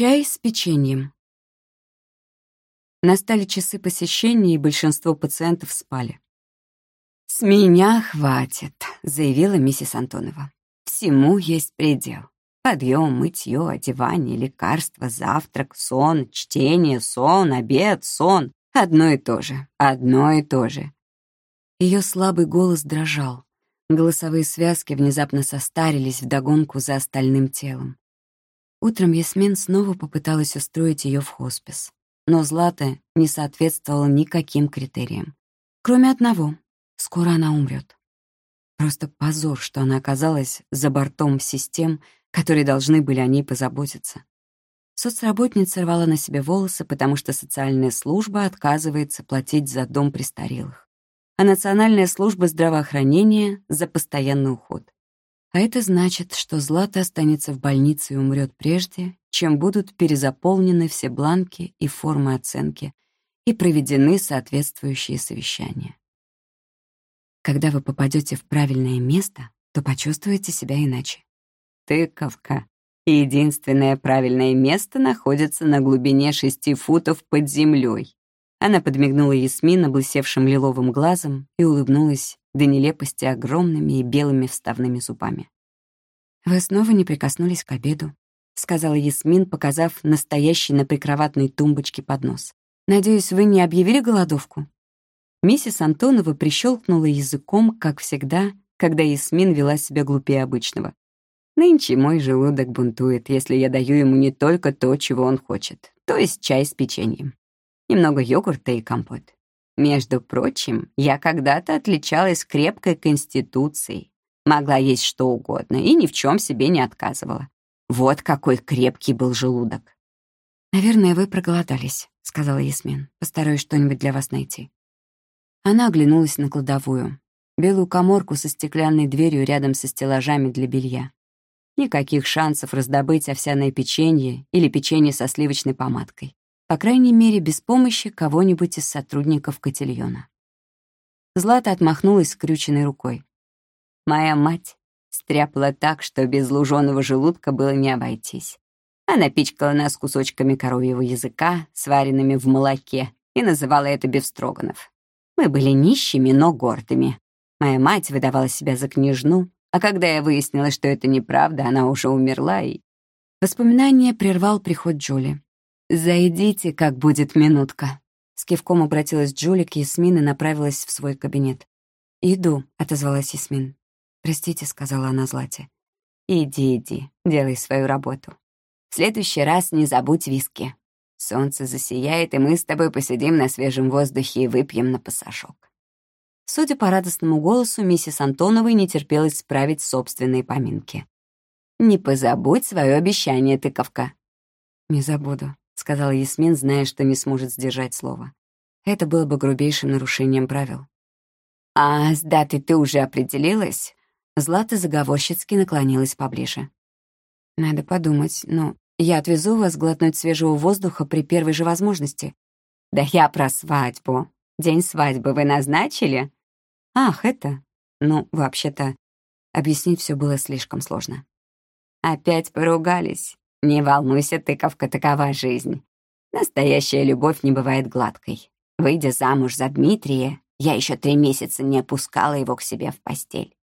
Чай с печеньем. Настали часы посещения, и большинство пациентов спали. «С меня хватит», — заявила миссис Антонова. «Всему есть предел. Подъем, мытье, одевание, лекарства, завтрак, сон, чтение, сон, обед, сон. Одно и то же, одно и то же». Ее слабый голос дрожал. Голосовые связки внезапно состарились вдогонку за остальным телом. Утром Ясмин снова попыталась устроить ее в хоспис. Но Злата не соответствовала никаким критериям. Кроме одного — скоро она умрет. Просто позор, что она оказалась за бортом систем, которые должны были о ней позаботиться. Соцработница рвала на себе волосы, потому что социальная служба отказывается платить за дом престарелых, а Национальная служба здравоохранения — за постоянный уход. А это значит, что Злата останется в больнице и умрет прежде, чем будут перезаполнены все бланки и формы оценки и проведены соответствующие совещания. Когда вы попадете в правильное место, то почувствуете себя иначе. Тыковка. Единственное правильное место находится на глубине шести футов под землей. Она подмигнула Ясмин облысевшим лиловым глазом и улыбнулась до нелепости огромными и белыми вставными зубами. «Вы снова не прикоснулись к обеду», — сказала Ясмин, показав настоящий на прикроватной тумбочке поднос. «Надеюсь, вы не объявили голодовку?» Миссис Антонова прищелкнула языком, как всегда, когда Ясмин вела себя глупее обычного. «Нынче мой желудок бунтует, если я даю ему не только то, чего он хочет, то есть чай с печеньем. Немного йогурта и компот. Между прочим, я когда-то отличалась крепкой конституцией, могла есть что угодно и ни в чем себе не отказывала. Вот какой крепкий был желудок. «Наверное, вы проголодались», — сказала Ясмин. «Постараюсь что-нибудь для вас найти». Она оглянулась на кладовую. Белую коморку со стеклянной дверью рядом со стеллажами для белья. Никаких шансов раздобыть овсяное печенье или печенье со сливочной помадкой. По крайней мере, без помощи кого-нибудь из сотрудников котельона. Злата отмахнулась скрюченной рукой. Моя мать стряпала так, что без луженого желудка было не обойтись. Она пичкала нас кусочками коровьего языка, сваренными в молоке, и называла это бефстроганов. Мы были нищими, но гордыми. Моя мать выдавала себя за княжну, а когда я выяснила, что это неправда, она уже умерла, и... Воспоминание прервал приход Джули. «Зайдите, как будет минутка». С кивком обратилась Джули к Ясмин и направилась в свой кабинет. «Иду», — отозвалась Ясмин. «Простите», — сказала она Злате. «Иди, иди, делай свою работу. В следующий раз не забудь виски. Солнце засияет, и мы с тобой посидим на свежем воздухе и выпьем на пасашок». Судя по радостному голосу, миссис Антоновой не терпелось справить собственные поминки. «Не позабудь свое обещание, тыковка». «Не забуду», — сказала Ясмин, зная, что не сможет сдержать слово. Это было бы грубейшим нарушением правил. «А с датой ты уже определилась?» Злата заговорщицки наклонилась поближе. «Надо подумать, но я отвезу вас глотнуть свежего воздуха при первой же возможности». «Да я про свадьбу. День свадьбы вы назначили?» «Ах, это...» Ну, вообще-то, объяснить все было слишком сложно. «Опять поругались?» Не волнуйся, тыковка, такова жизнь. Настоящая любовь не бывает гладкой. Выйдя замуж за Дмитрия, я еще три месяца не опускала его к себе в постель.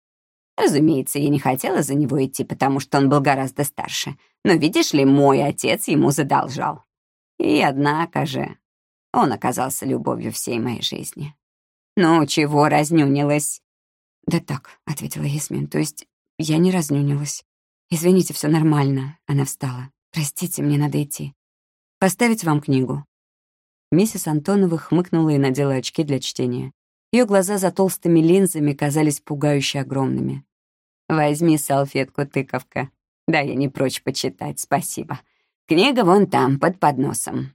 Разумеется, я не хотела за него идти, потому что он был гораздо старше. Но, видишь ли, мой отец ему задолжал. И, однако же, он оказался любовью всей моей жизни. «Ну, чего разнюнилась?» «Да так», — ответила Ясмин, — «то есть я не разнюнилась. «Извините, все нормально». Она встала. «Простите, мне надо идти. Поставить вам книгу». Миссис Антонова хмыкнула и надела очки для чтения. Ее глаза за толстыми линзами казались пугающе огромными. «Возьми салфетку, тыковка. Да, я не прочь почитать, спасибо. Книга вон там, под подносом».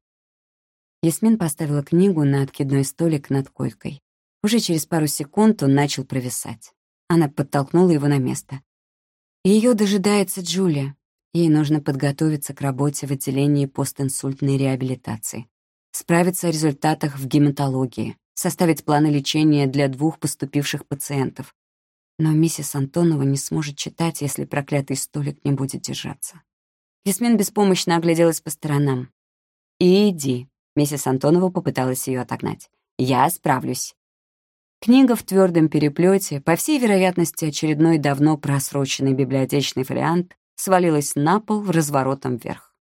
Ясмин поставила книгу на откидной столик над койкой. Уже через пару секунд он начал провисать. Она подтолкнула его на место. Ее дожидается Джулия. Ей нужно подготовиться к работе в отделении постинсультной реабилитации, справиться о результатах в гематологии, составить планы лечения для двух поступивших пациентов. Но миссис Антонова не сможет читать, если проклятый столик не будет держаться. Ясмин беспомощно огляделась по сторонам. «Иди», — миссис Антонова попыталась ее отогнать. «Я справлюсь». Книга в твердом переплете, по всей вероятности, очередной давно просроченный библиотечный фолиант, свалилась на пол в разворотом вверх.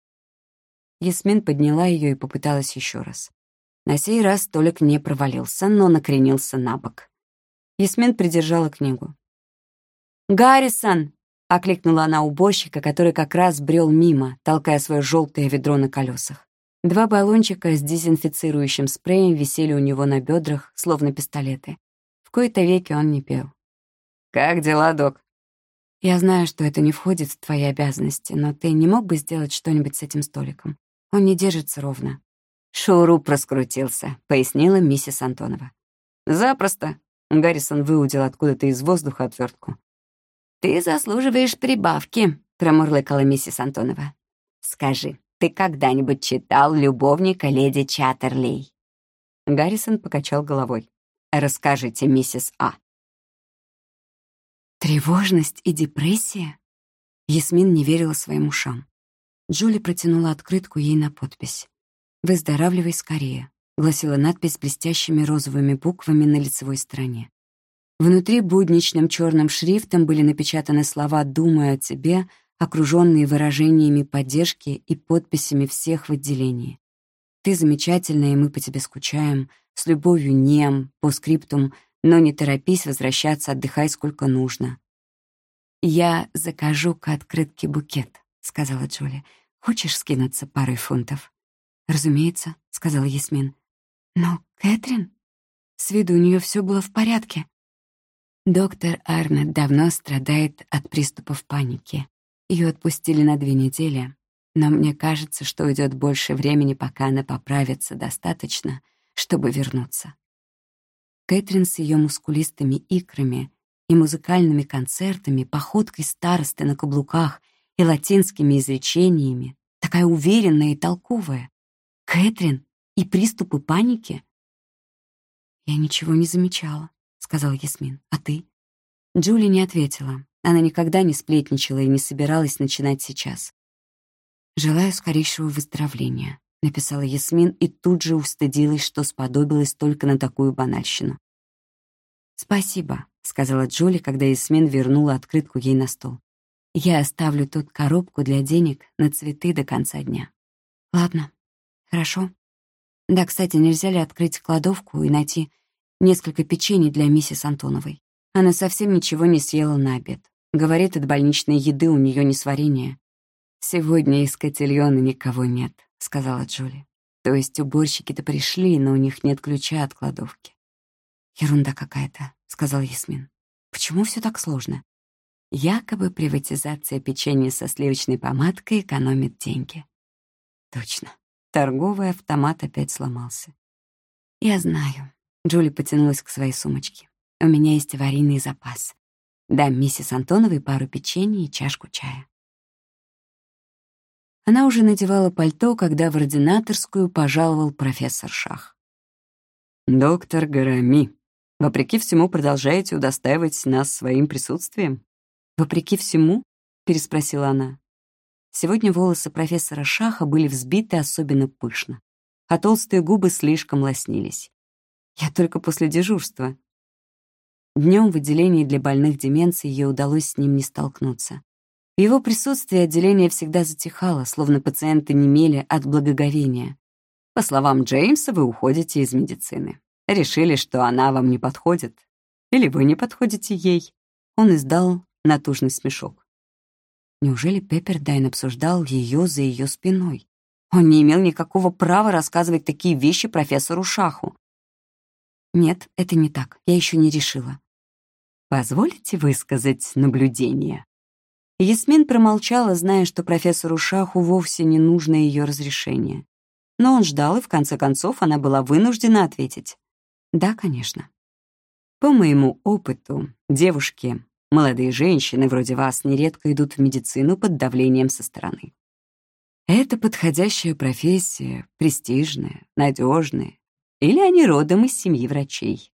Ясмин подняла ее и попыталась еще раз. На сей раз Толик не провалился, но накренился на бок. Ясмин придержала книгу. «Гаррисон!» — окликнула она уборщика, который как раз брел мимо, толкая свое желтое ведро на колесах. Два баллончика с дезинфицирующим спреем висели у него на бедрах, словно пистолеты. Кои-то веки он не пел. «Как дела, док?» «Я знаю, что это не входит в твои обязанности, но ты не мог бы сделать что-нибудь с этим столиком? Он не держится ровно». «Шоуру проскрутился», — пояснила миссис Антонова. «Запросто». Гаррисон выудил откуда-то из воздуха отвертку. «Ты заслуживаешь прибавки», — промурлыкала миссис Антонова. «Скажи, ты когда-нибудь читал «Любовника леди Чаттерлей»?» Гаррисон покачал головой. «Расскажите, миссис А». Тревожность и депрессия? Ясмин не верила своим ушам. Джули протянула открытку ей на подпись. «Выздоравливай скорее», — гласила надпись блестящими розовыми буквами на лицевой стороне. Внутри будничным черным шрифтом были напечатаны слова «Думаю о тебе», окруженные выражениями поддержки и подписями всех в отделении. «Ты замечательная, и мы по тебе скучаем. С любовью, Нем, по скриптум, но не торопись возвращаться, отдыхай сколько нужно». «Я закажу к открытке букет», — сказала Джули. «Хочешь скинуться парой фунтов?» «Разумеется», — сказала Ясмин. «Но Кэтрин?» С виду у нее все было в порядке. Доктор Арнет давно страдает от приступов паники. Ее отпустили на две недели, но мне кажется, что уйдет больше времени, пока она поправится достаточно, чтобы вернуться. Кэтрин с ее мускулистыми икрами и музыкальными концертами, походкой старосты на каблуках и латинскими изречениями, такая уверенная и толковая. Кэтрин и приступы паники? Я ничего не замечала сказал Ясмин. «А ты?» Джули не ответила. Она никогда не сплетничала и не собиралась начинать сейчас. «Желаю скорейшего выздоровления», — написала Ясмин и тут же устыдилась, что сподобилась только на такую банальщину. «Спасибо», — сказала Джули, когда Ясмин вернула открытку ей на стол. «Я оставлю тут коробку для денег на цветы до конца дня». «Ладно, хорошо. Да, кстати, нельзя ли открыть кладовку и найти несколько печений для миссис Антоновой. Она совсем ничего не съела на обед. Говорит, от больничной еды у нее несварение. «Сегодня из котельона никого нет», — сказала Джули. «То есть уборщики-то пришли, но у них нет ключа от кладовки». «Ерунда какая-то», — сказал Ясмин. «Почему все так сложно?» Якобы приватизация печенья со сливочной помадкой экономит деньги. Точно. Торговый автомат опять сломался. Я знаю. Джули потянулась к своей сумочке. «У меня есть аварийный запас. Дам миссис Антоновой пару печенья и чашку чая». Она уже надевала пальто, когда в ординаторскую пожаловал профессор Шах. «Доктор Гарами, вопреки всему продолжаете удостаивать нас своим присутствием?» «Вопреки всему?» — переспросила она. Сегодня волосы профессора Шаха были взбиты особенно пышно, а толстые губы слишком лоснились. Я только после дежурства. Днем в отделении для больных деменцией ей удалось с ним не столкнуться. В его присутствии отделение всегда затихало, словно пациенты немели от благоговения. По словам Джеймса, вы уходите из медицины. Решили, что она вам не подходит. Или вы не подходите ей. Он издал натужный смешок. Неужели Пеппердайн обсуждал ее за ее спиной? Он не имел никакого права рассказывать такие вещи профессору Шаху. Нет, это не так. Я еще не решила. Позволите высказать наблюдение? Ясмин промолчала, зная, что профессору Шаху вовсе не нужно ее разрешение. Но он ждал, и в конце концов она была вынуждена ответить. Да, конечно. По моему опыту, девушки, молодые женщины вроде вас нередко идут в медицину под давлением со стороны. Это подходящая профессия, престижная, надежная, или они родом из семьи врачей.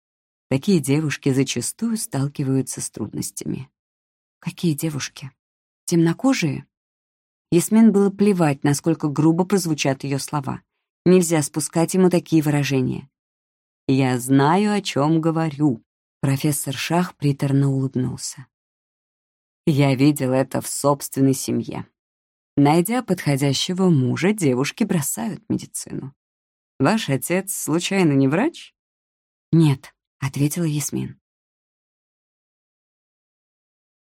Такие девушки зачастую сталкиваются с трудностями. Какие девушки? Темнокожие? Ясмин было плевать, насколько грубо прозвучат ее слова. Нельзя спускать ему такие выражения. «Я знаю, о чем говорю», — профессор Шах приторно улыбнулся. «Я видел это в собственной семье. Найдя подходящего мужа, девушки бросают медицину. Ваш отец, случайно, не врач?» «Нет», — ответила Ясмин.